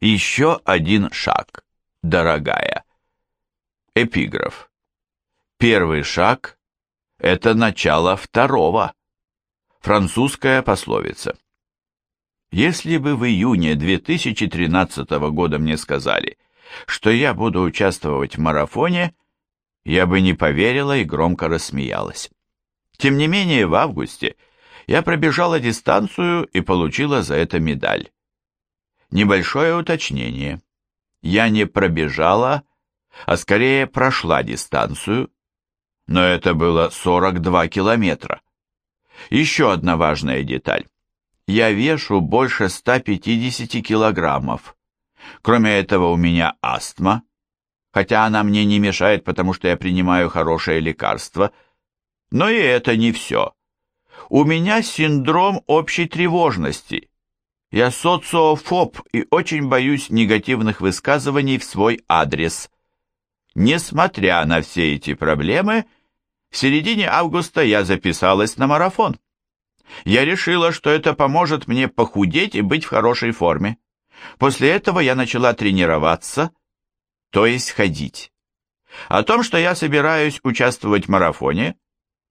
Еще один шаг, дорогая. Эпиграф. Первый шаг – это начало второго. Французская пословица. Если бы в июне 2013 года мне сказали, что я буду участвовать в марафоне, я бы не поверила и громко рассмеялась. Тем не менее, в августе я пробежала дистанцию и получила за это медаль. Небольшое уточнение. Я не пробежала, а скорее прошла дистанцию, но это было 42 километра. Еще одна важная деталь. Я вешу больше 150 килограммов. Кроме этого у меня астма, хотя она мне не мешает, потому что я принимаю хорошее лекарство. Но и это не все. У меня синдром общей тревожности. Я социофоб и очень боюсь негативных высказываний в свой адрес. Несмотря на все эти проблемы, в середине августа я записалась на марафон. Я решила, что это поможет мне похудеть и быть в хорошей форме. После этого я начала тренироваться, то есть ходить. О том, что я собираюсь участвовать в марафоне,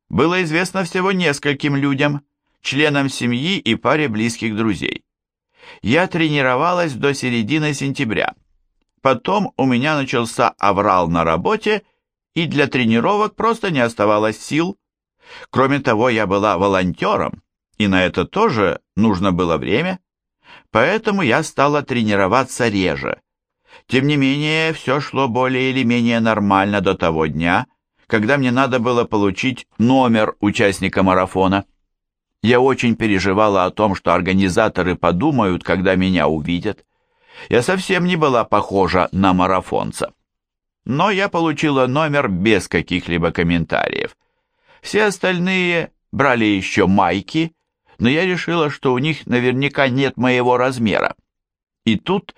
было известно всего нескольким людям, членам семьи и паре близких друзей я тренировалась до середины сентября. Потом у меня начался аврал на работе, и для тренировок просто не оставалось сил. Кроме того, я была волонтером, и на это тоже нужно было время, поэтому я стала тренироваться реже. Тем не менее, все шло более или менее нормально до того дня, когда мне надо было получить номер участника марафона. Я очень переживала о том, что организаторы подумают, когда меня увидят. Я совсем не была похожа на марафонца. Но я получила номер без каких-либо комментариев. Все остальные брали еще майки, но я решила, что у них наверняка нет моего размера. И тут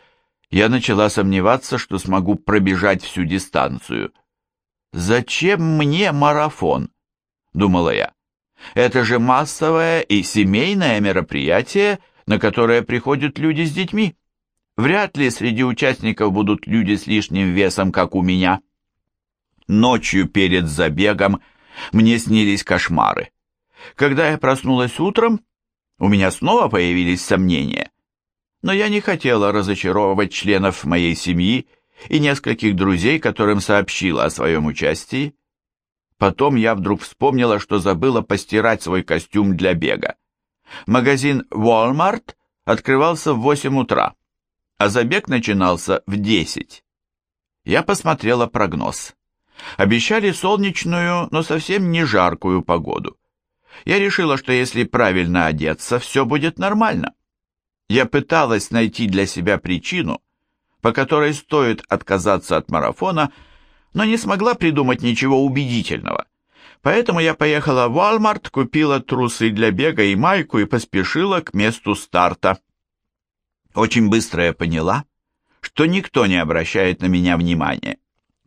я начала сомневаться, что смогу пробежать всю дистанцию. «Зачем мне марафон?» — думала я. Это же массовое и семейное мероприятие, на которое приходят люди с детьми. Вряд ли среди участников будут люди с лишним весом, как у меня. Ночью перед забегом мне снились кошмары. Когда я проснулась утром, у меня снова появились сомнения. Но я не хотела разочаровывать членов моей семьи и нескольких друзей, которым сообщила о своем участии. Потом я вдруг вспомнила, что забыла постирать свой костюм для бега. Магазин Walmart открывался в 8 утра, а забег начинался в 10. Я посмотрела прогноз. Обещали солнечную, но совсем не жаркую погоду. Я решила, что если правильно одеться, все будет нормально. Я пыталась найти для себя причину, по которой стоит отказаться от марафона, но не смогла придумать ничего убедительного. Поэтому я поехала в Walmart, купила трусы для бега и майку и поспешила к месту старта. Очень быстро я поняла, что никто не обращает на меня внимания.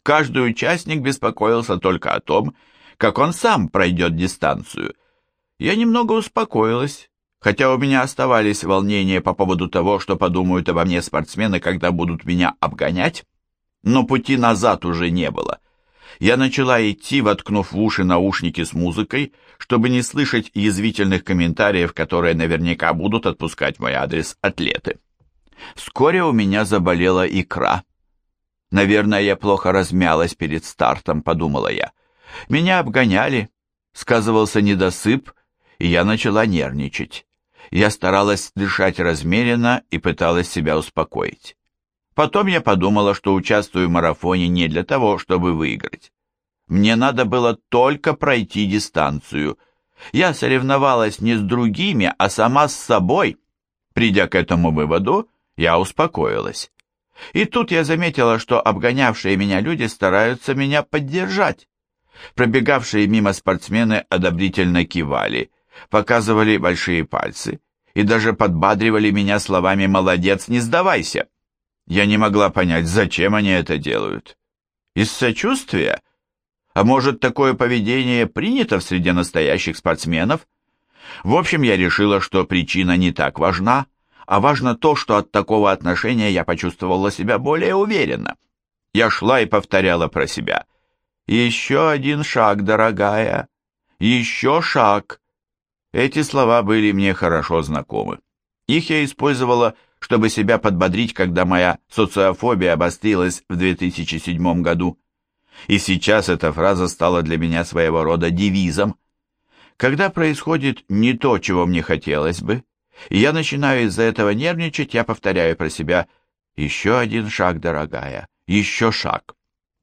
Каждый участник беспокоился только о том, как он сам пройдет дистанцию. Я немного успокоилась, хотя у меня оставались волнения по поводу того, что подумают обо мне спортсмены, когда будут меня обгонять но пути назад уже не было. Я начала идти, воткнув в уши наушники с музыкой, чтобы не слышать язвительных комментариев, которые наверняка будут отпускать мой адрес атлеты. Вскоре у меня заболела икра. Наверное, я плохо размялась перед стартом, подумала я. Меня обгоняли, сказывался недосып, и я начала нервничать. Я старалась дышать размеренно и пыталась себя успокоить. Потом я подумала, что участвую в марафоне не для того, чтобы выиграть. Мне надо было только пройти дистанцию. Я соревновалась не с другими, а сама с собой. Придя к этому выводу, я успокоилась. И тут я заметила, что обгонявшие меня люди стараются меня поддержать. Пробегавшие мимо спортсмены одобрительно кивали, показывали большие пальцы и даже подбадривали меня словами «молодец, не сдавайся». Я не могла понять, зачем они это делают. Из сочувствия? А может, такое поведение принято в среде настоящих спортсменов? В общем, я решила, что причина не так важна, а важно то, что от такого отношения я почувствовала себя более уверенно. Я шла и повторяла про себя. «Еще один шаг, дорогая! Еще шаг!» Эти слова были мне хорошо знакомы. Их я использовала, чтобы себя подбодрить, когда моя социофобия обострилась в 2007 году. И сейчас эта фраза стала для меня своего рода девизом. Когда происходит не то, чего мне хотелось бы, и я начинаю из-за этого нервничать, я повторяю про себя «Еще один шаг, дорогая, еще шаг».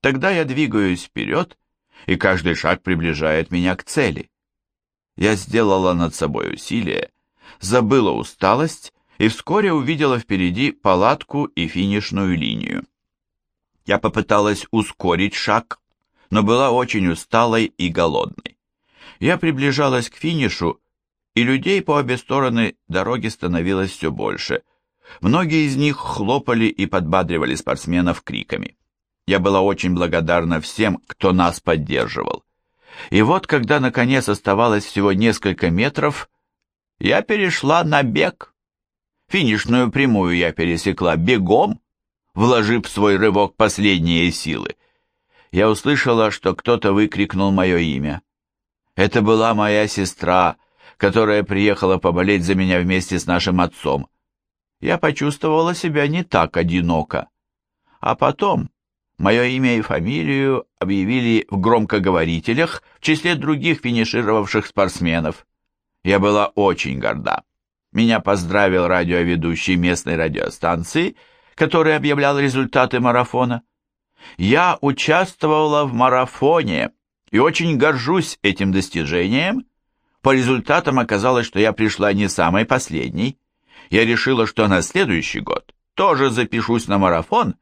Тогда я двигаюсь вперед, и каждый шаг приближает меня к цели. Я сделала над собой усилие, забыла усталость и вскоре увидела впереди палатку и финишную линию. Я попыталась ускорить шаг, но была очень усталой и голодной. Я приближалась к финишу, и людей по обе стороны дороги становилось все больше. Многие из них хлопали и подбадривали спортсменов криками. Я была очень благодарна всем, кто нас поддерживал. И вот, когда наконец оставалось всего несколько метров, я перешла на бег. Финишную прямую я пересекла бегом, вложив в свой рывок последние силы. Я услышала, что кто-то выкрикнул мое имя. Это была моя сестра, которая приехала поболеть за меня вместе с нашим отцом. Я почувствовала себя не так одиноко. А потом мое имя и фамилию объявили в громкоговорителях в числе других финишировавших спортсменов. Я была очень горда. Меня поздравил радиоведущий местной радиостанции, который объявлял результаты марафона. Я участвовала в марафоне и очень горжусь этим достижением. По результатам оказалось, что я пришла не самой последней. Я решила, что на следующий год тоже запишусь на марафон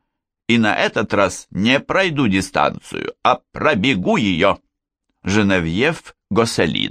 и на этот раз не пройду дистанцию, а пробегу ее. Женевьев Госселин